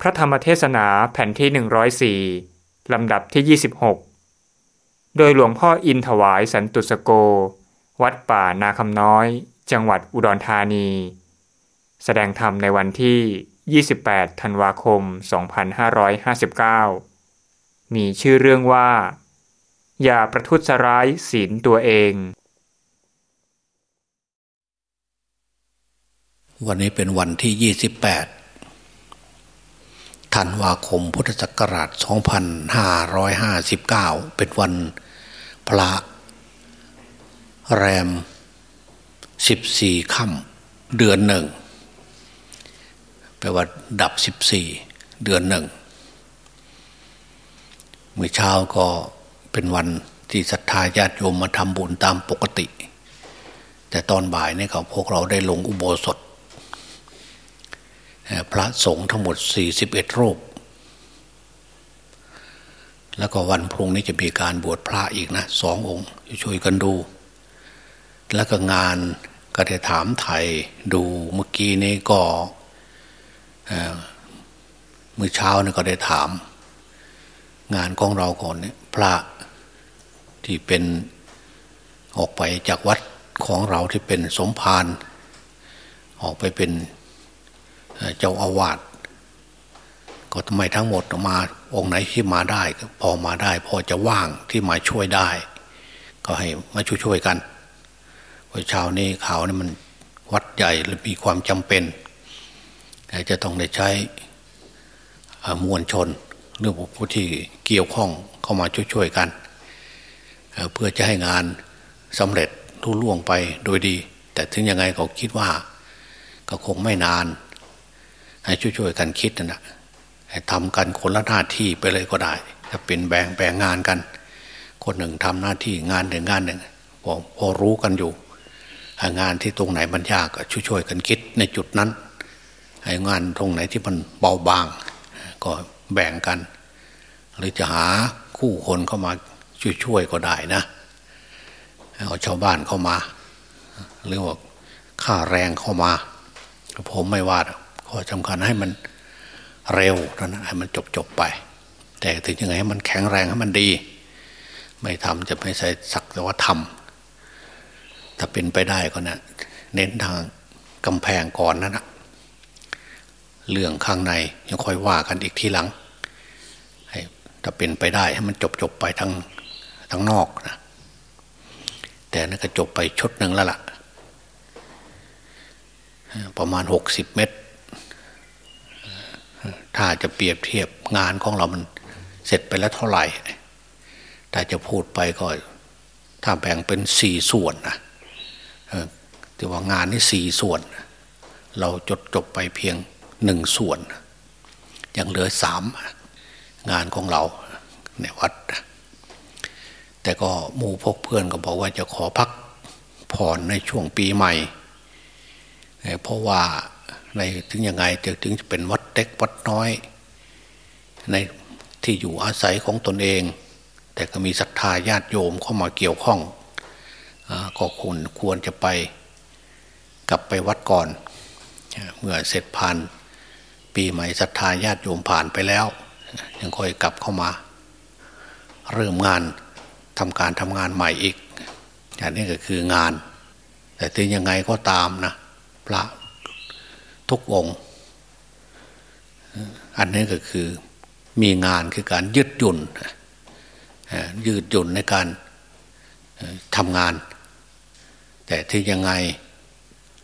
พระธรรมเทศนาแผ่นที่ 104 ลำดับที่ 26 โดยหลวงพ่ออินถวายสันตุสโก วัดป่านาคำน้อย จังหวัดอุดรธานี แสดงธรรมในวันที่ 28 ธันวาคม 2559 มีชื่อเรื่องว่า อย่าประทุษร้ายศีลตัวเอง วันนี้เป็นวันที่ 28 ธันวาคมพุทธศักราช 2559 เป็นวันพระแรม 14ค่ำเดือนหนึ่งแปลว่าดับ 14 เดือนหนึ่งเมื่อเช้าก็เป็นวันที่ศรัทธาญาติโยมมาทำบุญตามปกติ แต่ตอนบ่ายนี่เขาพวกเราได้ลงอุโบสถ พระสงฆ์ทั้งหมด 41 รูป แล้วก็วันพรุ่งนี้จะมีการบวชพระอีกนะสององค์ช่วยกันดู แล้วก็งานก็ได้ถามไทยดูเมื่อกี้นี้ก็เมื่อเช้านี่ก็ได้ถาม งานของเราก่อนเนี่ยพระที่เป็นออกไปจากวัดของเราที่เป็นสมภารออกไปเป็น เจ้าอาวาสก็ทำไมทั้งหมดมา องค์ไหนที่มาได้พอมาได้ พอจะว่างที่มาช่วยได้ ก็ให้มาช่วยๆกันเพราะชาวนี้ข่าวนี่มันวัดใหญ่และมีความจำเป็นจะต้องได้ใช้มวลชนหรือผู้ที่เกี่ยวข้องเข้ามาช่วยๆกัน เพื่อจะให้งานสำเร็จรุ่ล่วงไปโดยดี แต่ถึงยังไงเขาคิดว่า ก็คงไม่นาน ให้ช่วยๆกันคิดนะให้ทำกันคนละหน้าที่ไปเลยก็ได้ ถ้าเป็นแบ่งแบ่งงานกัน คนหนึ่งทำหน้าที่งานหนึ่งงานหนึ่งพอพอรู้กันอยู่ งานที่ตรงไหนมันยากก็ช่วยๆกันคิดในจุดนั้นให้งานตรงไหนที่มันเบาบาง ก็แบ่งกัน หรือจะหาคู่คนเข้ามาช่วยๆก็ได้นะเอาชาวบ้านเข้ามา หรือว่าค่าแรงเข้ามา ผมไม่ว่า สำคัญให้มันเร็วนะให้มันจบจบไป แต่ถึงยังไงให้มันแข็งแรงให้มันดี ไม่ทำจะไม่ใส่สักแต่ว่าทำถ้าเป็นไปได้ก็นะเน้นทางกำแพงก่อนนะนะเรื่องข้างในยังค่อยว่ากันอีกทีหลังถ้าเป็นไปได้ให้มันจบจบไปทั้งทั้งนอกนะแต่นั่นก็จบไปชุดหนึ่งแล้วล่ะ ประมาณหกสิบเมตร ถ้าจะเปรียบเทียบงานของเรามันเสร็จไปแล้วเท่าไหร่ถ้าจะพูดไปก็ถ้าแบ่งเป็นสี่ส่วนนะแต่ว่างานนี่สี่ส่วน เราจดจบไปเพียงหนึ่งส่วน ยังเหลือสามงานของเราในวัด แต่ก็มูพกเพื่อนก็บอกว่าจะขอพักผ่อนในช่วงปีใหม่ เพราะว่า ในถึงยังไงจะถึงจะเป็นวัดเล็กวัดน้อย ในที่อยู่อาศัยของตนเอง แต่ก็มีศรัทธาญาติโยมเข้ามาเกี่ยวข้องอก็ควรควรจะไปกลับไปวัดก่อน เมื่อเสร็จผ่านปีใหม่ศรัทธาญาติโยมผ่านไปแล้ว ยังค่อยกลับเข้ามา เริ่มงานทำการทำงานใหม่อีกอันนี้ก็คืองาน แต่ถึงยังไงก็ตามนะพระ ทุกองค์ อันนี้ก็คือมีงานคือการยืดหยุ่นยืดหยุ่นในการทำงาน แต่ที่ยังไง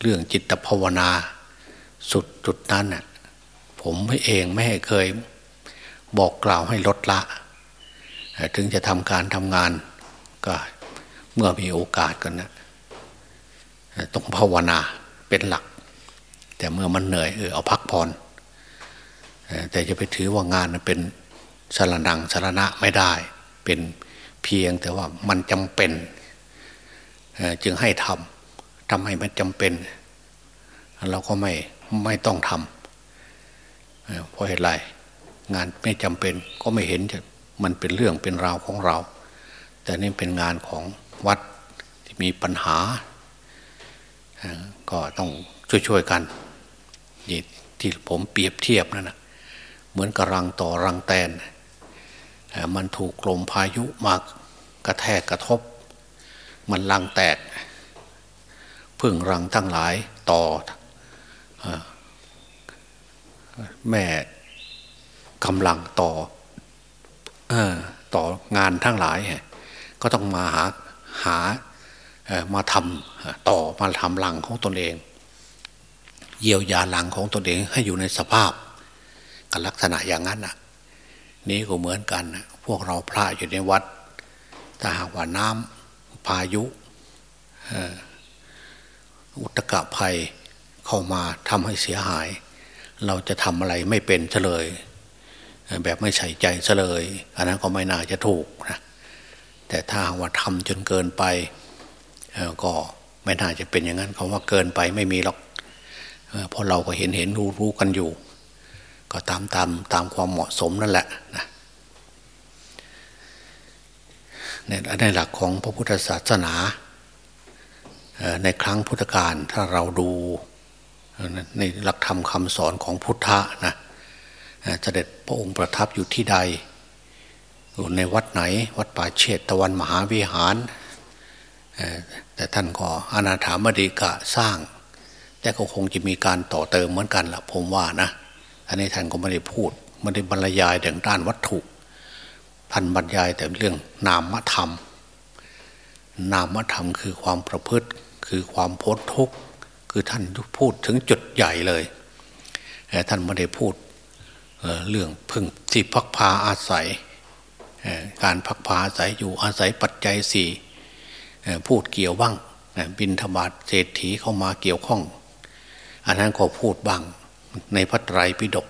เรื่องจิตภาวนาสุดจุดนั้นน่ะผมเองไม่เคยบอกกล่าวให้ลดละ ถึงจะทำการทำงานก็เมื่อมีโอกาสกันนะต้องภาวนาเป็นหลัก แต่เมื่อมันเหนื่อยเออเอาพักผ่อนแต่จะไปถือว่างานเป็นสารนังสารณะไม่ได้ เป็นเพียงแต่ว่ามันจำเป็นจึงให้ทำทำให้มันจำเป็น เราก็ไม่ไม่ต้องทำเพราะเหตุไร งานไม่จำเป็นก็ไม่เห็นจะมันเป็นเรื่องเป็นราวของเรา แต่นี่เป็นงานของวัดที่มีปัญหา ก็ต้องช่วยๆกัน นี่ที่ผมเปรียบเทียบนั่นนะเหมือนกระรังต่อรังแตน มันถูกลมพายุมากระแทกกระทบ มันรังแตกพึ่งรังทั้งหลายต่อแม่กำลังต่อต่องานทั้งหลาย ก็ต้องมาหาหามาทำต่อมาทำรังของตนเอง เยียวยารังของตนเองให้อยู่ในสภาพกับลักษณะอย่างนั้นน่ะ นี้ก็เหมือนกันนะพวกเราพระอยู่ในวัดถ้าหากว่าน้ำพายุอุตกะภัยเข้ามาทำให้เสียหาย เราจะทำอะไรไม่เป็นเฉลย แบบไม่ใส่ใจเฉลย อันนั้นก็ไม่น่าจะถูกนะแต่ถ้าว่าทำจนเกินไปก็ไม่น่าจะเป็นอย่างนั้นคำว่าเกินไปไม่มีหรอก เพราะเราก็เห็นเห็นรู้รู้กันอยู่ ก็ตามตามตามความเหมาะสมนั่นแหละนะในหลักของพระพุทธศาสนา ในครั้งพุทธกาลถ้าเราดูในหลักธรรมคำสอนของพุทธะนะเสด็จพระองค์ประทับอยู่ที่ใดอยู่ในวัดไหน วัดป่าเชตตะวันมหาวิหาร แต่ท่านก็อนาถามดีกะสร้าง แต่ก็คงจะมีการต่อเติมเหมือนกันละผมว่านะ อันนี้ท่านก็ไม่ได้พูดไม่ได้บรรยายถึงด้านวัตถุท่านบรรยายแต่เรื่องนามธรรม นามธรรมคือความประพฤติคือความพ้นทุกข์คือท่านพูดถึงจุดใหญ่เลยแต่ท่านไม่ได้พูดเรื่องพึ่งที่พักพาอาศัย การพักพาอาศัยอยู่อาศัยปัจจัยสี่พูดเกี่ยวบ้างบินธบาตเศรษฐีเข้ามาเกี่ยวข้อง อันนั้นก็พูดบ้างในพระไตรปิฎก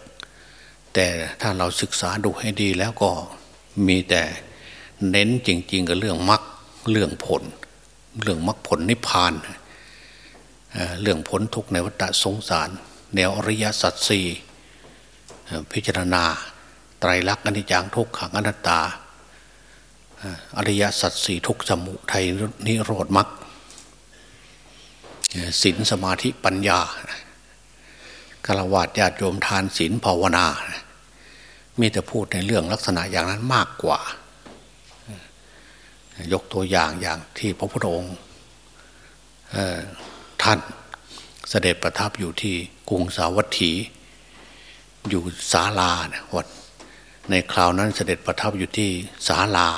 แต่ถ้าเราศึกษาดูให้ดีแล้วก็มีแต่เน้นจริง ๆ กับเรื่องมรรคเรื่องผล เรื่องมรรคผลนิพพานเรื่องผลทุกในวัฏสงสาร แนวอริยสัจสี่พิจารณา ไตรลักษณ์อนิจจังทุกขังอนัตตา อริยสัจสี่ทุกสมุทัยนิโรธมรรค ศีลสมาธิปัญญาคารวะญาติโยมทานศีลภาวนา มีแต่พูดในเรื่องลักษณะอย่างนั้นมากกว่า ยกตัวอย่างอย่างที่พระพุทธองค์ท่านเสด็จประทับอยู่ที่กรุงสาวัตถี อยู่ศาลาวัดในคราวนั้นเสด็จประทับอยู่ที่ศาลา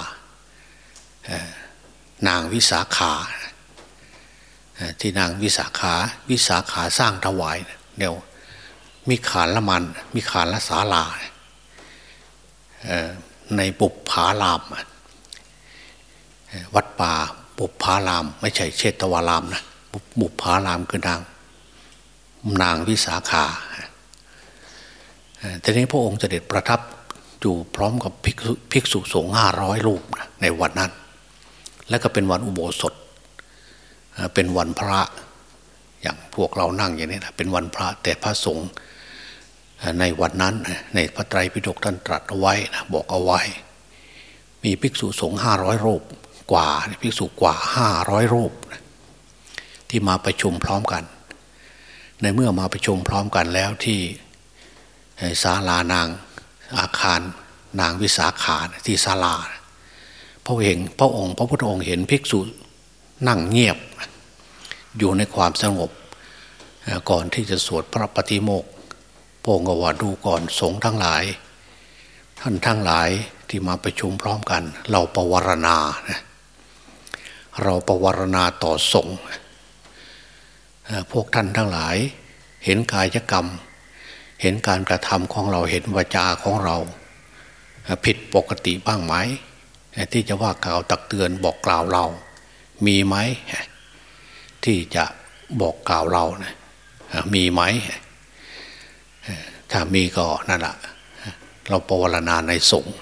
นางวิสาขา ที่นางวิสาขาวิสาขาสร้างถวายเดี๋ยวมีขานละมัน มีขานละสาลาในปุบผารามวัดป่าปุบผาราม ไม่ใช่เชตวารามนะบุบผารามคือนาง นางวิสาขาแต่นี้พระองค์เสด็จประทับอยู่พร้อมกับภิกษุสงฆ์ห้าร้อยรูปในวันนั้น และก็เป็นวันอุโบสถ เป็นวันพระ อย่างพวกเรานั่งอย่างนี้นะเป็นวันพระแต่พระสงฆ์ในวันนั้นในพระไตรปิฎกท่านตรัสเอาไว้นะบอกเอาไว้ มีภิกษุสงฆ์ห้าร้อยรูปกว่าภิกษุกว่าห้าร้อยรูปที่มาประชุมพร้อมกัน ในเมื่อมาประชุมพร้อมกันแล้วที่ศาลานางอาคารนางวิสาขาที่ศาลาพระเห็นพระองค์ พระพุทธองค์เห็นภิกษุนั่งเงียบ อยู่ในความสงบ ก่อนที่จะสวดพระปฏิโมกพงกว่าดูก่อนสงฆ์ทั้งหลาย ท่านทั้งหลายที่มาประชุมพร้อมกัน เราประวรณาเราประวรณาต่อสงฆ์พวกท่านทั้งหลาย เห็นกายกรรม เห็นการกระทำของเราเห็นวาจาของเรา ผิดปกติบ้างไหมที่จะว่ากล่าวตักเตือนบอกกล่าวเรา มีไหม ที่จะบอกกล่าวเรานะมีไหม ถ้ามีก็นั่นแหละเราปวารณาในสงฆ์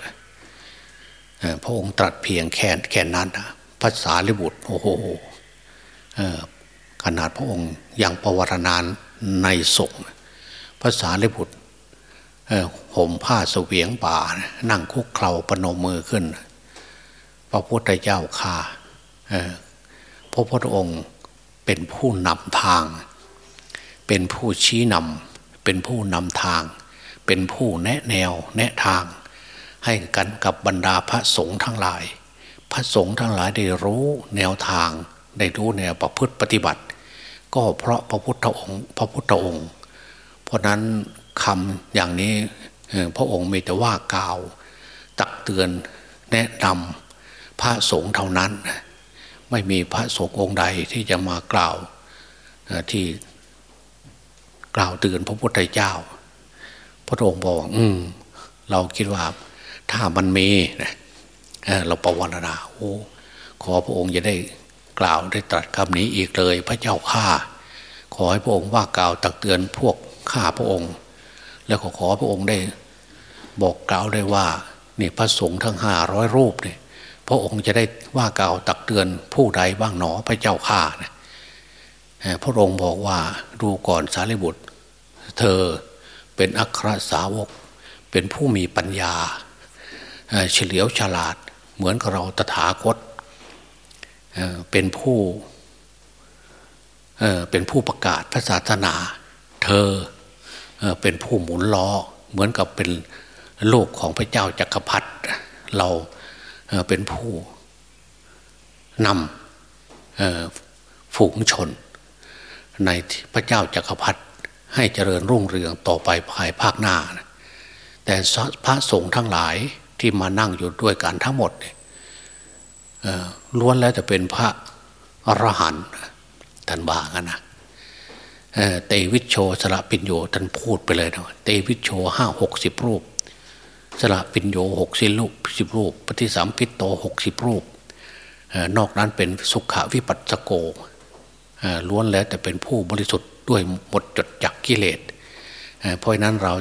พระองค์ตรัสเพียงแค่แค่นั้นภาษาลิบุตรโอ้โหขนาดพระองค์ยังปวารณาในสงฆ์ภาษาลิบุตรห่มผ้าเสวียงป่า นั่งคุกเข่าปนมมือขึ้น พระพุทธเจ้าข่าพระพุทธองค์ เป็นผู้นำทาง เป็นผู้ชี้นำเป็นผู้นำทาง เป็นผู้แนะแนวแนะทาง ให้กันกับบรรดาพระสงฆ์ทั้งหลาย พระสงฆ์ทั้งหลายได้รู้แนวทาง ได้รู้แนวประพฤติปฏิบัติ ก็เพราะพระพุทธองค์ พระพุทธองค์ เพราะนั้นคำอย่างนี้พระองค์มีแต่ว่ากล่าว ตักเตือนแนะนำพระสงฆ์เท่านั้น ไม่มีพระสงฆ์องค์ใดที่จะมากล่าวที่กล่าวเตือนพระพุทธเจ้า พระองค์บอกอืมเราคิดว่าถ้ามันมีเราประวัตินาโอ้ขอพระองค์จะได้กล่าวได้ตรัสคำนี้อีกเลย พระเจ้าข้าขอให้พระองค์ว่ากล่าวตักเตือนพวกข้าพระองค์ แล้วขอขอพระองค์ได้ บอกกล่าวได้ว่านี่พระสงฆ์ทั้งห้าร้อยรูปเนี่ย พระองค์จะได้ว่ากล่าวตักเตือนผู้ใดบ้างหนอพระเจ้าข้านะพระองค์บอกว่าดูก่อนสารีบุตร เธอเป็นอัครสาวก เป็นผู้มีปัญญาเฉลียวฉลาด เหมือนกับเราตถาคตเป็นผู้เป็นผู้ประกาศพระศาสนา เธอเป็นผู้หมุนล้อเหมือนกับเป็นโลกของพระเจ้าจักรพรรดิเรา เป็นผู้นำฝูงชน ในพระเจ้าจักรพรรดิให้เจริญรุ่งเรืองต่อไปภายภาคหน้านะแต่พระสงฆ์ทั้งหลายที่มานั่งอยู่ด้วยกันทั้งหมดเนี่ยล้วนแล้วจะเป็นพระอรหันต์ท่านบากันนะเตวิชโชสละปิญโยท่านพูดไปเลยนะเตวิชโชห้าหกสิบรูป สละปิญโยหกสิบรูปสิบรูป ปฏิสัมพิตโตหกสิบรูป นอกนั้นเป็นสุขวิปัสสโกล้วนแล้วแต่เป็นผู้บริสุทธิ์ด้วยหมดจดจากกิเลสเพราะนั้นเรา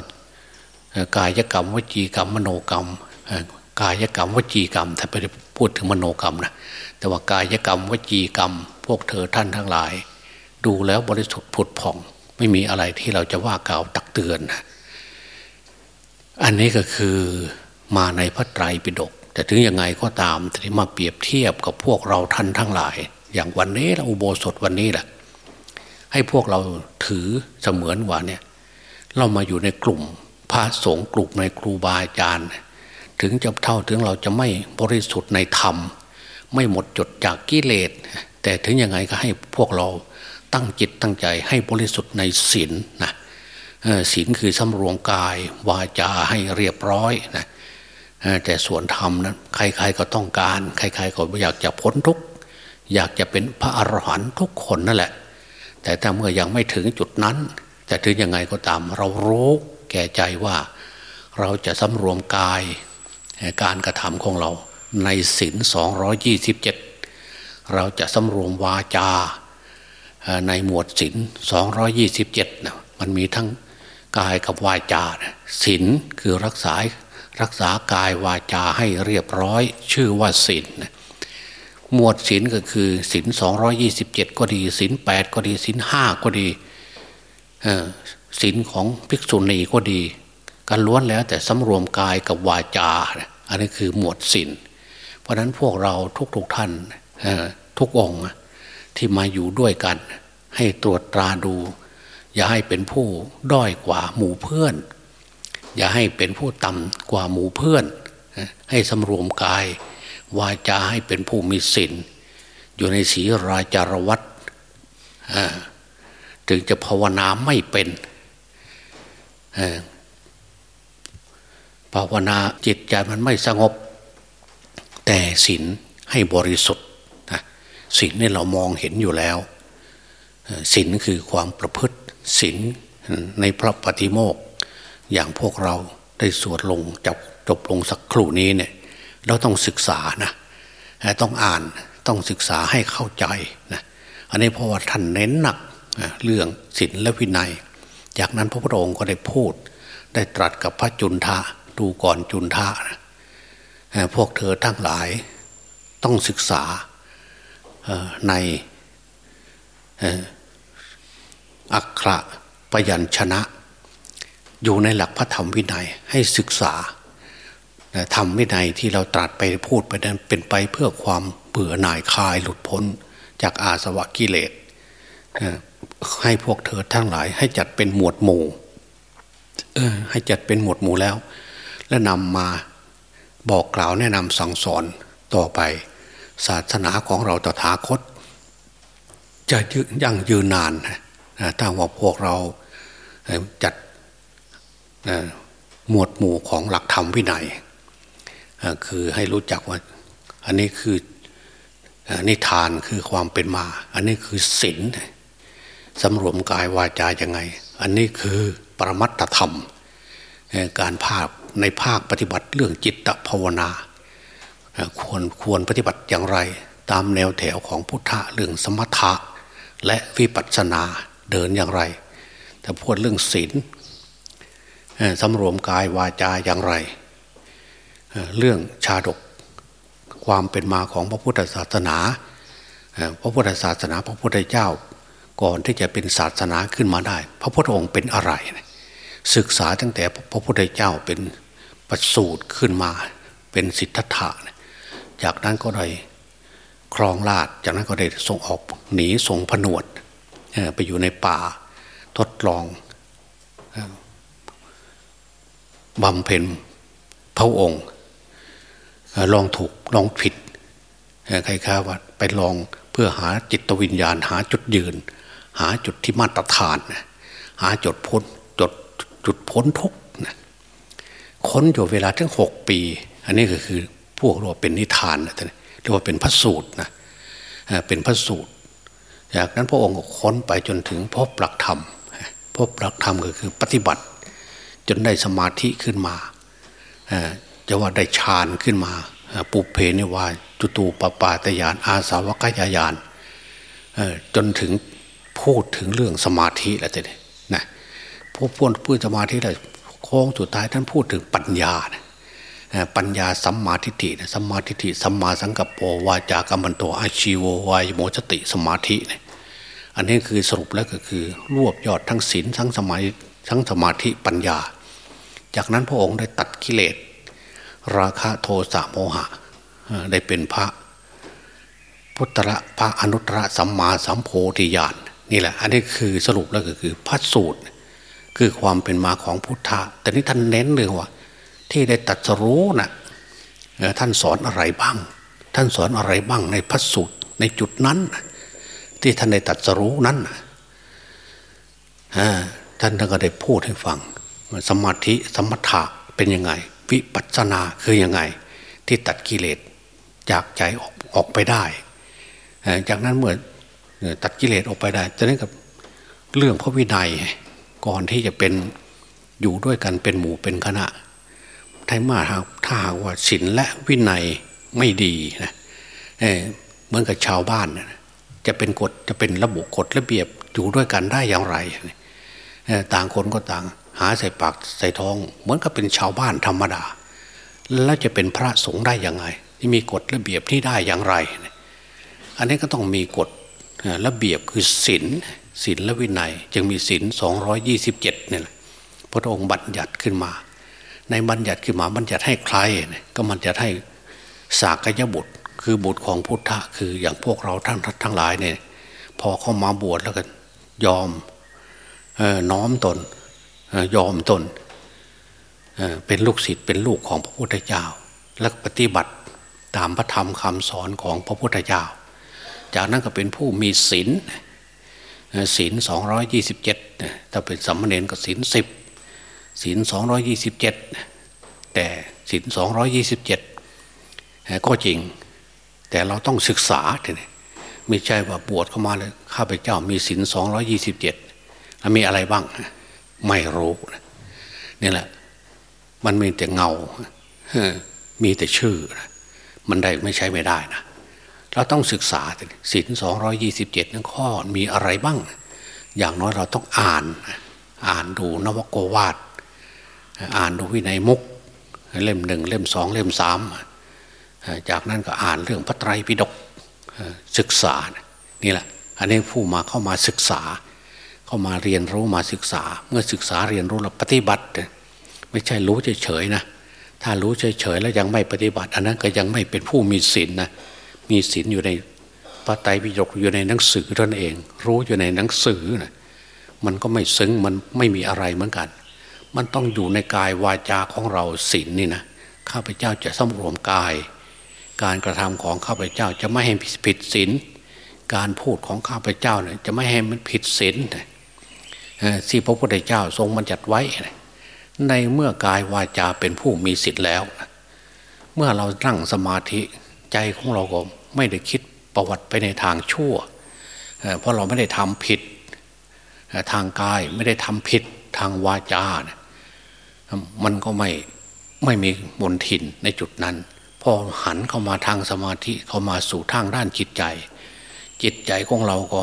กายกรรมวจีกรรมมโนกรรมกายกรรมวจีกรรมถ้าไปพูดถึงมโนกรรมนะแต่ว่ากายกรรมวจีกรรม พวกเธอท่านทั้งหลาย ดูแล้วบริสุทธิ์ผุดผ่อง ไม่มีอะไรที่เราจะว่ากล่าวตักเตือนนะ อันนี้ก็คือมาในพระไตรปิฎกแต่ถึงยังไงก็ตามที่มาเปรียบเทียบกับพวกเราท่านทั้งหลาย อย่างวันนี้เราอุโบสถวันนี้แหละให้พวกเราถือเสมือนว่าเนี่ย เรามาอยู่ในกลุ่มพระสงฆ์กลุ่มในครูบาอาจารย์ ถึงจะเท่าถึงเราจะไม่บริสุทธิ์ในธรรม ไม่หมดจดจากกิเลส แต่ถึงยังไงก็ให้พวกเราตั้งจิตตั้งใจให้บริสุทธิ์ในศีลนะ ศีลคือสำรวมกายวาจาให้เรียบร้อยนะแต่ส่วนธรรมนั้นใคร ๆก็ต้องการ ใคร ๆ ก็อยากจะพ้นทุกข์อยากจะเป็นพระอรหันต์ทุกคนนั่นแหละ แต่ถ้าเมื่อยังไม่ถึงจุดนั้น แต่ถึงยังไงก็ตาม เรารู้แก่ใจว่าเราจะสำรวมกาย การกระทำของเราในศีลสองยี่สิบเจ็ดเราจะสำรวมวาจาในหมวดศีลสองยี่สิบเจ็ดนะมันมีทั้ง กายกับวาจาศีลคือรักษารักษากายวาจาให้เรียบร้อย ชื่อว่าศีลหมวดศีลก็คือศีลสองยี่สิบเจ็ดก็ดีศีลแปดก็ดีศีลห้าก็ดีศีลของภิกษุณีก็ดีกันล้วนแล้วแต่สำรวมกายกับวาจา อันนี้คือหมวดศีลเพราะนั้นพวกเราทุกๆทท่านทุกองค์ที่มาอยู่ด้วยกัน ให้ตรวจตราดู อย่าให้เป็นผู้ด้อยกว่าหมู่เพื่อน อย่าให้เป็นผู้ต่ำกว่าหมู่เพื่อน ให้สำรวมกาย วาจาให้เป็นผู้มีศีลอยู่ในศีราจารวัตถึงจะภาวนาไม่เป็นภาวนาจิตใจมันไม่สงบ แต่ศีลให้บริสุทธิ์ศีลนี่เรามองเห็นอยู่แล้วศีลคือความประพฤติ ศีลในพระปฏิโมกอย่างพวกเราได้สวดลงจบจบลงสักครู่นี้เนี่ยเราต้องศึกษานะต้องอ่านต้องศึกษาให้เข้าใจนะอันนี้เพราะว่าท่านเน้นหนักเรื่องศีลและวินัย จากนั้นพระพุทธองค์ก็ได้พูด ได้ตรัสกับพระจุนทะดูก่อนจุนทะนะพวกเธอทั้งหลายต้องศึกษาใน อักขระปยัญชนะ อยู่ในหลักพระธรรมวินัยให้ศึกษาธรรมวินัยที่เราตรัสไปพูดไปนั้นเป็นไปเพื่อความเบื่อหน่ายคลายหลุดพ้นจากอาสวะกิเลสให้พวกเธอทั้งหลาย ให้จัดเป็นหมวดหมู่ให้จัดเป็นหมวดหมู่แล้ว และนำมาบอกกล่าวแนะนำสั่งสอนต่อไป ศาสนาของเราตถาคต จะยั่งยืนนาน ถ้าว่าพวกเราจัดหมวดหมู่ของหลักธรรมวินัยคือให้รู้จักว่า อันนี้คือนิทานคือความเป็นมา อันนี้คือศีลสำรวมกายวาจายังไง อันนี้คือปรมัตธรรม การภาคในภาคปฏิบัติเรื่องจิตภาวนา ควรควรปฏิบัติอย่างไร ตามแนวแถวของพุทธะเรื่องสมถะและวิปัสสนา เดินอย่างไร แต่พูดเรื่องศีลสำรวมกายวาจาอย่างไร เรื่องชาดกความเป็นมาของพระพุทธศาสนา พระพุทธศาสนา พระพุทธเจ้าก่อนที่จะเป็นศาสนาขึ้นมาได้ พระพุทธองค์เป็นอะไร ศึกษาตั้งแต่พระพุทธเจ้าเป็นประสูตรขึ้นมาเป็นสิทธัตถะจากนั้นก็ได้ครองราชจากนั้นก็ได้ส่งออกหนีส่งผนวด ไปอยู่ในป่าทดลองบำเพ็ญพระองค์ลองถูกลองผิดใครข้าว่าไปลองเพื่อหาจิตวิญญาณ หาจุดยืน หาจุดที่มาตรฐาน หาจุดพ้นจุดจุดพ้นทุกนะค้นอยู่เวลาถึงหกปี อันนี้ก็คือพวกเราเป็นนิทานนะท่านเรียกว่าเป็นพระสูตรนะเป็นพระสูตร จากนั้นพระองค์ก็ค้นไปจนถึงพบหลักธรรมพบหลักธรรมก็คือปฏิบัติ จนได้สมาธิขึ้นมาจะว่าได้ฌานขึ้นมาปุเพนิวาจุตูปปาตยานอาสาวกยายานจนถึงพูดถึงเรื่องสมาธิแล้วจะนะพวกพูดพูดสมาธิแล้วโค้งสุดท้ายท่านพูดถึงปัญญานะปัญญาสัมมาทิฏฐิสัมมาทิฏฐิสัมมาสังกัปโปวาจากัมมันโตอาชีโววายโมสติสมาธิเนี่ย อันนี้คือสรุปแล้วก็คือ รวบยอดทั้งศีลทั้งสมาธิทั้งสมาธิปัญญา จากนั้นพระองค์ได้ตัดกิเลส ราคะโทสะโมหะ ได้เป็นพระ พุทธะพระอนุตตรสัมมาสัมโพธิญาณนี่แหละ อันนี้คือสรุปแล้วก็คือพระสูตร คือความเป็นมาของพุทธะแต่นี้ท่านเน้นเลยว่า ที่ได้ตัดสรู้นะ่ะท่านสอนอะไรบ้าง ท่านสอนอะไรบ้างในพระสูตรในจุดนั้น ที่ท่านได้ตัดสรู้นั้นท่านก็ได้พูดให้ฟัง สมาธิสมถะเป็นยังไง วิปัสสนาคือยังไง ที่ตัดกิเลสจากใจออกออกไปได้ จากนั้นเมื่อตัดกิเลสออกไปได้จะนั้นกับเรื่องพระวินัยก่อนที่จะเป็นอยู่ด้วยกันเป็นหมู่เป็นคณะถ้ามาถ้าหากว่าศีลและวินัยไม่ดีนะเหมือนกับชาวบ้าน จะเป็นกฎจะเป็นระบบกฎระเบียบอยู่ด้วยกันได้อย่างไร ต่างคนก็ต่างหาใส่ปากใส่ท้อง เหมือนกับเป็นชาวบ้านธรรมดา แล้วจะเป็นพระสงฆ์ได้ยังไงที่มีกฎระเบียบที่ได้อย่างไร อันนี้ก็ต้องมีกฎระเบียบคือศีลศีลและวินัย จึงมีศีลสองยี่สิบเจ็ดเนี่ยพระองค์บัญญัติขึ้นมา ในบัญญัติขึ้นมาบัญญัติให้ใครก็มันจะให้สากยบุตร คือบุตรของพุทธะคืออย่างพวกเราทั้งทั้งหลายเนี่ยพอเข้ามาบวชแล้วกันยอมน้อมตนยอมตนเป็นลูกศิษย์เป็นลูกของพระพุทธเจ้า และปฏิบัติตามพระธรรมคำสอนของพระพุทธเจ้า จากนั้นก็เป็นผู้มีศีลศีลสองร้อยยี่สิบเจ็ดถ้าเป็นสัมมเนนก็ศีลสิบศีลสองร้อยยี่สิบเจ็ดแต่ศีลสองร้อยยี่สิบเจ็ดก็จริง แต่เราต้องศึกษาทีนี้ไม่ใช่ว่าบวชเข้ามาเลยข้าพเจ้ามีศีลสองร้อยยี่สิบเจ็ดมีอะไรบ้าง ไม่รู้นี่แหละ มันมีแต่เงามีแต่ชื่อ มันได้ไม่ใช่ไม่ได้นะเราต้องศึกษาศีลสองร้อยี่สิบเจ็ดนั้นข้อมีอะไรบ้าง อย่างน้อยเราต้องอ่าน อ่านดูนวโกวาดอ่านดูวินัยมุก เล่มหนึ่งเล่มสองเล่มสาม จากนั้นก็อ่านเรื่องพระไตรปิฎกศึกษานี่แหละอันนี้ผู้มาเข้ามาศึกษา เข้ามาเรียนรู้มาศึกษา เมื่อศึกษาเรียนรู้แล้วปฏิบัติ ไม่ใช่รู้เฉยๆนะถ้ารู้เฉยๆแล้วยังไม่ปฏิบัติ อันนั้นก็ยังไม่เป็นผู้มีศีลนนะมีศีลอยู่ในพระไตรปิฎกอยู่ในหนังสือตนเอง รู้อยู่ในหนังสือนะมันก็ไม่ซึ้งมันไม่มีอะไรเหมือนกัน มันต้องอยู่ในกายวาจาของเราศีลนนี่นะข้าพเจ้าจะสำรวมกาย การกระทำของข้าพเจ้าจะไม่ให้ผิดศีลการพูดของข้าพเจ้าเนี่ยจะไม่ให้มันผิดศีลที่พระพุทธเจ้าทรงบัญญัติไว้ ในเมื่อกายวาจาเป็นผู้มีสิทธิ์แล้ว เมื่อเรานั่งสมาธิใจของเราก็ไม่ได้คิดประวัติไปในทางชั่ว เพราะเราไม่ได้ทำผิดทางกายไม่ได้ทำผิดทางวาจา มันก็ไม่ไม่มีมนทินในจุดนั้น พอหันเข้ามาทางสมาธิเข้ามาสู่ทางด้านจิตใจ จิตใจของเราก็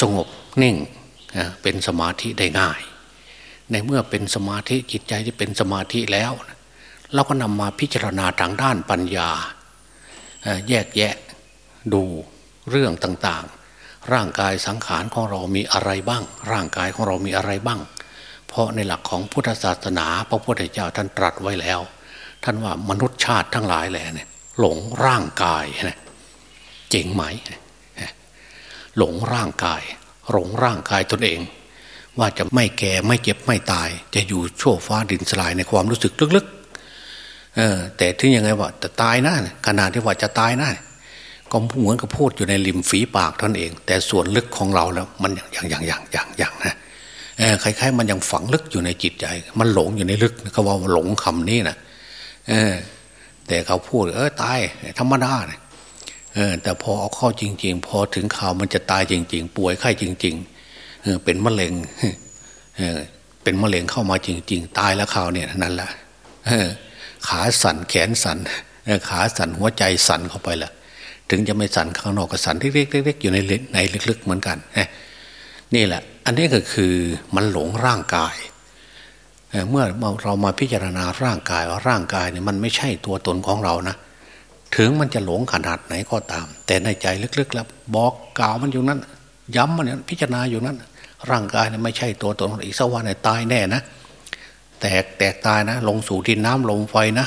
สงบนิ่งเป็นสมาธิได้ง่าย ในเมื่อเป็นสมาธิจิตใจที่เป็นสมาธิแล้ว เราก็นำมาพิจารณาทางด้านปัญญา แยกแยะดูเรื่องต่างๆ ร่างกายสังขารของเรามีอะไรบ้าง ร่างกายของเรามีอะไรบ้าง เพราะในหลักของพุทธศาสนา พระพุทธเจ้าท่านตรัสไว้แล้ว ท่านว่ามนุษย์ชาติทั้งหลายแหละเนี่ยหลงร่างกายนะเจ๋งไหม หลงร่างกาย หลงร่างกายตนเอง ว่าจะไม่แก่ไม่เจ็บไม่ตาย จะอยู่โชว์ฟ้าดินสลายในความรู้สึกลึกๆเออแต่ถึงยังไงว่าจะตายนะขนาดที่ว่าจะตายนะก็เหมือนกับพูดอยู่ในริมฝีปากท่านเอง แต่ส่วนลึกของเราแล้วมันอย่างอย่างอย่างอย่างอย่างนะคล้ายๆ มันยังฝังลึกอยู่ในจิตใจ มันหลงอยู่ในลึกเขาว่าหลงคำนี้นะ เออ แต่เขาพูด เออตายธรรมดาเนี่ยเออ แต่พอเอาเข้าจริง ๆ พอถึงข่าวมันจะตายจริง ๆ ป่วยไข้จริง ๆ เออ เป็นมะเร็งเออ เป็นมะเร็งเข้ามาจริง ๆ ตายแล้วข่าวเนี่ยนั่นแหละขาสั่นแขนสั่นขาสั่นหัวใจสั่นเข้าไปละถึงจะไม่สั่นข้างนอกก็สั่นเล็กๆๆอยู่ในในลึกๆเหมือนกันนี่แหละ อันนี้ก็คือมันหลงร่างกาย เมื่อเรามาพิจารณาร่างกายว่าร่างกายเนี่ยมันไม่ใช่ตัวตนของเรานะ ถึงมันจะหลงขนาดไหนก็ตาม แต่ในใจลึกๆแล้วบอกกล่าวมันอยู่นั้น ย้ำมันพิจารณาอยู่นั้น ร่างกายเนี่ยไม่ใช่ตัวตนอีกสักวันเนี่ยตายแน่นะแตกแตกตายนะ ลงสู่ดินน้ำลมไฟนะ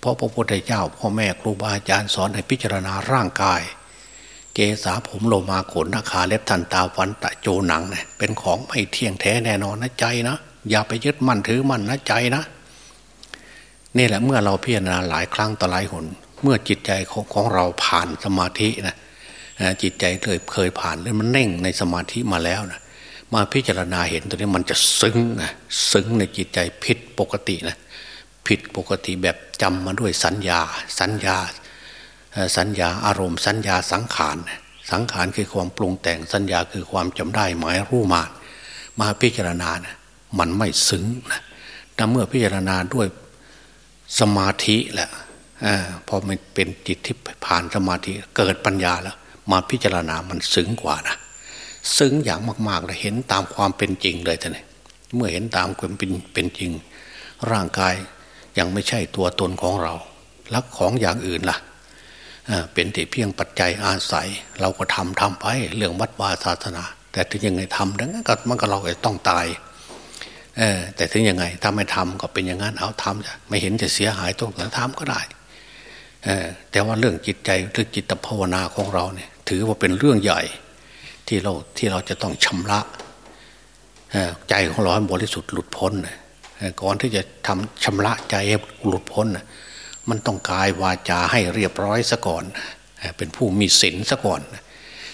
เพราะพระพุทธเจ้าพ่อแม่ครูบาอาจารย์สอนให้พิจารณาร่างกายเกษาผมโลมาขนนาคาเล็บทันตาฟันตะโจหนังเนี่ยเป็นของไม่เที่ยงแท้แน่นอนนะใจนะ อย่าไปยึดมั่นถือมั่นนะใจนะนี่แหละเมื่อเราพิจารณาหลายครั้งต่อหลายหน เมื่อจิตใจของของเราผ่านสมาธินะจิตใจเคยเคยผ่านแล้วมันเน่งในสมาธิมาแล้วนะมาพิจารณาเห็นตัวนี้มันจะซึ้งนะซึ้งในจิตใจผิดปกตินะผิดปกติแบบจำมาด้วยสัญญา สัญญา สัญญาอารมณ์ สัญญาสังขาร สังขารคือความปรุงแต่งสัญญาคือความจำได้หมายรู้มามาพิจารณานะ มันไม่ซึ้งนะแต่เมื่อพิจารณาด้วยสมาธิแหละอพอมันเป็นจิตที่ผ่านสมาธิเกิดปัญญาแล้ว มาพิจารณามันซึ้งกว่านะซึ้งอย่างมากๆเลยเห็นตามความเป็นจริงเลยท่านเมื่อเห็นตามความเป็นเป็นจริง ร่างกายยังไม่ใช่ตัวตนของเราลักของอย่างอื่นละ่ะเป็นแต่เพียงปัจจัยอาศัย เราก็ทำทำไปเรื่องวัดวาศาสนา แต่ถึงยังไงทำดังนั้นก็มันก็เราต้องตาย เออแต่ถึงยังไงถ้าไม่ทำก็เป็นอย่างนั้นเอาทำจะไม่เห็นจะเสียหายตรงไหนทำก็ได้เออแต่ว่าเรื่องจิตใจหรือจิตภาวนาของเราเนี่ย ถือว่าเป็นเรื่องใหญ่ที่เราที่เราจะต้องชำระใจของเราให้บริสุทธิ์หลุดพ้นก่อนที่จะทำชำระใจให้หลุดพ้นมันต้องกายวาจาให้เรียบร้อยซะก่อน เป็นผู้มีศีลซะก่อน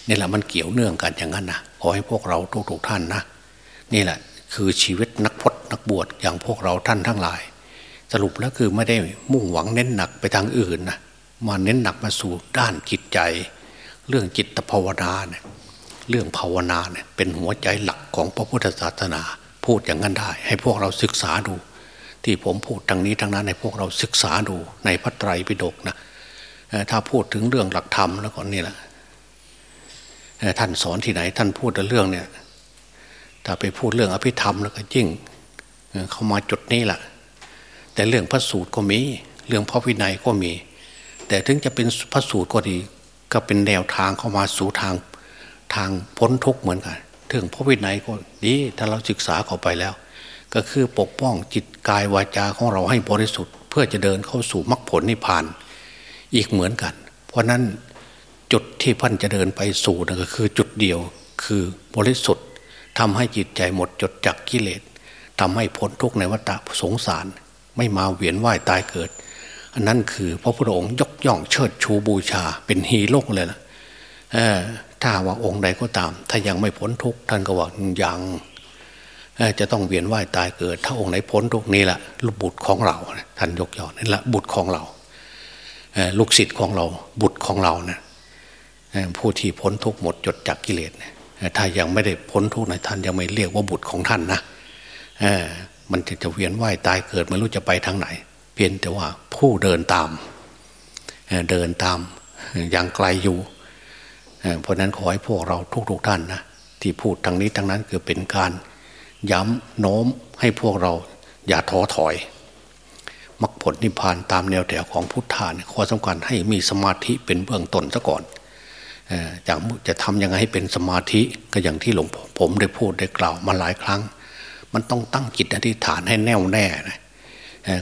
นี่แหละมันเกี่ยวเนื่องกันอย่างนั้นนะขอให้พวกเราทุกๆท่านนะนี่แหละ คือชีวิตนักพจนักบวชอย่างพวกเราท่านทั้งหลาย สรุปแล้วคือไม่ได้มุ่งหวังเน้นหนักไปทางอื่นนะมาเน้นหนักมาสู่ด้านจิตใจ เรื่องจิตภาวนาเนี่ยเรื่องภาวนาเนี่ยเป็นหัวใจหลักของพระพุทธศาสนา พูดอย่างนั้นได้ ให้พวกเราศึกษาดู ที่ผมพูดทางนี้ทางนั้นให้พวกเราศึกษาดูในพระไตรปิฎกนะถ้าพูดถึงเรื่องหลักธรรมแล้วก็นี่แหละท่านสอนที่ไหนท่านพูดแต่เรื่องเนี่ย ถ้าไปพูดเรื่องอภิธรรมแล้วก็ยิ่งเข้ามาจุดนี้แหละแต่เรื่องพระสูตรก็มี เรื่องพระวินัยก็มี แต่ถึงจะเป็นพระสูตรก็ดี ก็เป็นแนวทางเข้ามาสู่ทางทางพ้นทุกข์เหมือนกันถึงพระวินัยก็ดีถ้าเราศึกษาเข้าไปแล้ว ก็คือปกป้องจิตกายวาจาของเราให้บริสุทธิ์ เพื่อจะเดินเข้าสู่มรรคผลนิพพานอีกเหมือนกัน เพราะนั้นจุดที่พันจะเดินไปสู่นั่นก็คือจุดเดียวคือบริสุทธิ์ ทำให้จิตใจหมดจดจากกิเลสทำให้พ้นทุกข์ในวัฏสงสาร ไม่มาเวียนว่ายตายเกิด อันนั้นคือพระพุทธองค์ยกย่องเชิดชูบูชาเป็นฮีโร่เลยนะถ้าว่าองค์ใดก็ตาม ถ้ายังไม่พ้นทุกข์ท่านก็ว่ายังจะต้องเวียนว่ายตายเกิด ถ้าองค์ไหนพ้นทุกนี้แหละลูกบุตรของเราท่านยกย่องนี่แหละบุตรของเราลูกศิษย์ของเราบุตรของเรานะผู้ที่พ้นทุกหมดจดจากกิเลส ถ้ายังไม่ได้พ้นทุกข์นะท่านยังไม่เรียกว่าบุตรของท่านนะมันจะจะเวียนว่ายตายเกิดไม่รู้จะไปทางไหน เพียงแต่ว่าผู้เดินตามเดินตามยังไกลอยู่เพราะนั้นขอให้พวกเราทุกๆท่านนะที่พูดทางนี้ทางนั้นคือเป็นการย้ำโน้มให้พวกเราอย่าท้อถอยมรรคผลนิพพานตามแนวแถวของพุทธานข้อสำคัญให้มีสมาธิเป็นเบื้องต้นซะก่อน จะจะทำยังไงให้เป็นสมาธิก็อย่างที่หลวงผมได้พูดได้กล่าวมาหลายครั้ง มันต้องตั้งจิตอธิษฐานให้แน่วแน่นะ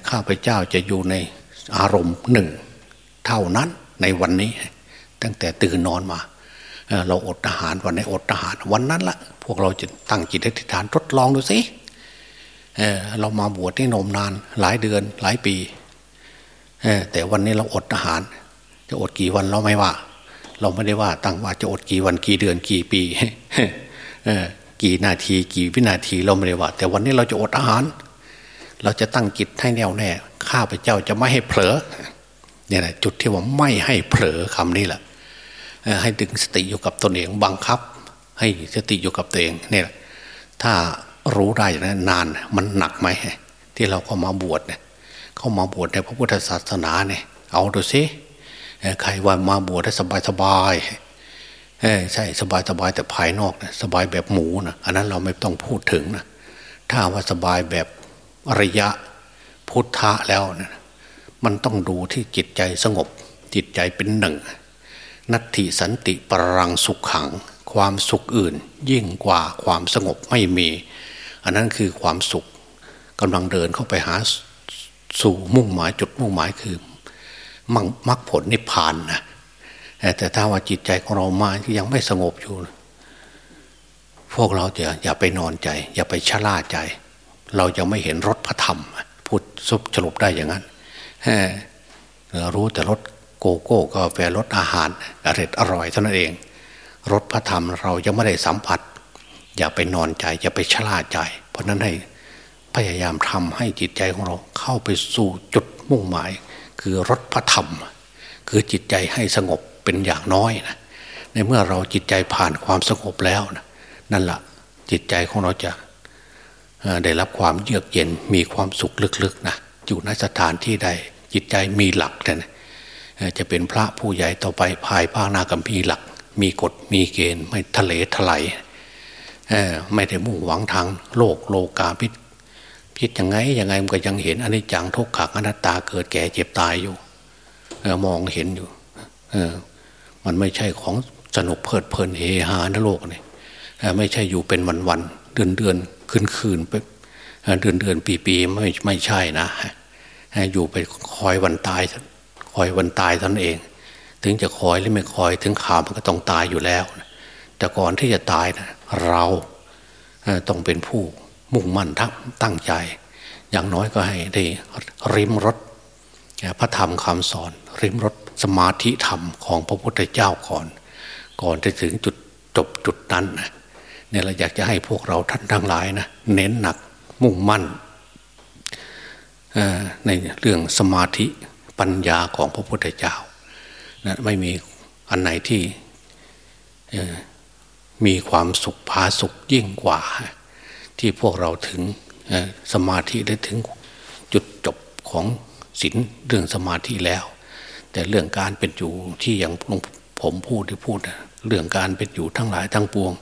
ข้าพเจ้าจะอยู่ในอารมณ์หนึ่ง เท่านั้นในวันนี้ ตั้งแต่ตื่นนอนมา เราอดอาหารวันไหนอดอาหารวันนั้นละพวกเราจะตั้งจิตอธิษฐานทดลองดูสิเเรามาบวชที่นมนานหลายเดือนหลายปีแต่วันนี้เราอดอาหาร จะอดกี่วันเราไม่ว่า เราไม่ได้ว่าตั้งว่าจะอดกี่วันกี่เดือนกี่ปีกี่นาทีกี่วินาทีเราไม่ได้ว่า แต่วันนี้เราจะอดอาหาร เราจะตั้งจิตให้แน่วแน่ข้าพเจ้าจะไม่ให้เผลอเนี่ยแหละจุดที่ว่าไม่ให้เผลอคำนี้แหละให้ดึงสติอยู่กับตนเองบังคับ ให้สติอยู่กับตัวเองเนี่ยถ้ารู้ได้อย่างนั้นนานมันหนักไหมที่เราเข้ามาบวชเนี่ยเข้ามาบวชในพระพุทธศาสนาเนี่ยเอาดูสิ ใครว่ามาบวชได้สบายสบายใช่สบายสบายแต่ภายนอกนะสบายแบบหมูนะอันนั้นเราไม่ต้องพูดถึงนะถ้าว่าสบายแบบอระยะพุทธะแล้วนะมันต้องดูที่จิตใจสงบ จิตใจเป็นหนึ่ง นัตถิสันติปรังสุขขัง ความสุขอื่น ยิ่งกว่าความสงบไม่มี อันนั้นคือความสุขกำลังเดินเข้าไปหาสู่มุ่งหมายจุดมุ่งหมายคือ มังมรรคผลนิพพานนะแต่ถ้าว่าจิตใจของเรามาที่ยังไม่สงบอยู่ พวกเราจะอย่าไปนอนใจ อย่าไปชะล่าใจ เรายังไม่เห็นรถพระธรรม พูดซุบสรุปได้อย่างนั้นรู้แต่รถโกโก้กาแฟรสอาหารอร่อยอร่อยเท่านั้นเองรสพระธรรมเรายังไม่ได้สัมผัส อย่าไปนอนใจ อย่าไปชลาใจ เพราะนั้นให้พยายามทำให้จิตใจของเราเข้าไปสู่จุดมุ่งหมาย คือรสพระธรรม คือจิตใจให้สงบเป็นอย่างน้อยนะในเมื่อเราจิตใจผ่านความสงบแล้วนะนั่นแหละจิตใจของเราจะได้รับความเยือกเย็นมีความสุขลึกๆนะอยู่ในสถานที่ใดจิตใจมีหลักนะจะเป็นพระผู้ใหญ่ต่อไปภายภาคนากัมพีหลัก มีกฎมีเกณฑ์ไม่ทะเลทลายไม่ได้มุ่งหวังทางโลกโลกาพิ ษพิษยังไงยังไงมันก็ยังเห็นอันนี้จังทุกขักอนัตตาเกิดแก่เจ็บตายอยู่มองเห็นอยู่มันไม่ใช่ของสนุกเพลิดเพลินเฮฮาในโลกนี่ไม่ใช่อยู่เป็นวันวันเดือนเดือนคืนคืนไปเดือนเดือนปีปีไม่ไม่ใช่นะอยู่ไปคอยวันตายคอยวันตายตนเอง ถึงจะคอยหรือไม่คอยถึงข่าวมันก็ต้องตายอยู่แล้ว แต่ก่อนที่จะตายนะเราต้องเป็นผู้ มุ่งมั่นทัตั้งใจ อย่างน้อยก็ให้ได้ริมรถพระธรรมคำสอน ริมรถสมาธิธรรมของพระพุทธเจ้าก่อน ก่อนจะถึงจุดจบจุดนั้นเนี่ยเราอยากจะให้พวกเราท่านทั้งหลายนะเน้นหนักมุ่งมั่นในเรื่องสมาธิปัญญาของพระพุทธเจ้านะไม่มีอันไหนที่มีความสุขพาสุขยิ่งกว่า ที่พวกเราถึงสมาธิได้ถึงจุดจบของศีลเรื่องสมาธิแล้ว แต่เรื่องการเป็นอยู่ที่อย่างผมพูดที่พูดเรื่องการเป็นอยู่ทั้งหลายทั้งปวง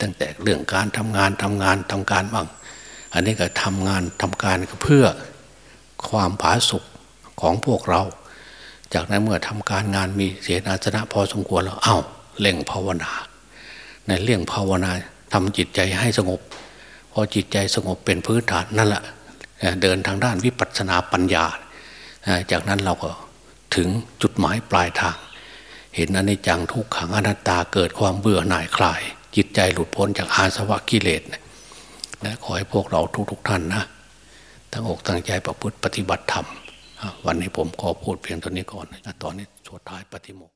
ตั้งแต่เรื่องการทำงานทำงานทำการบ้าง อันนี้ก็ทำงานทำการเพื่อความผาสุกของพวกเรา จากนั้นเมื่อทำการงานมีเสียนาสนะพอสมควรแล้วเอา้าเล่งภาวนา ในเรื่องภาวนาทำจิตใจให้สงบ อจิตใจสงบเป็นพื้นฐานนั่นแหละเดินทางด้านวิปัสสนาปัญญา จากนั้นเราก็ถึงจุดหมายปลายทาง เห็นอนิจจังทุกขังอนัตตาเกิดความเบื่อหน่ายคลาย จิตใจหลุดพ้นจากอาสวะกิเลสและขอให้พวกเราทุกๆทท่านนะตั้งอกตั้งใจประพฤติปฏิบัติธรรม วันนี้ผมขอพูดเพียงเท่านี้ก่อนตอนนี้สุดท้ายปฏิโมก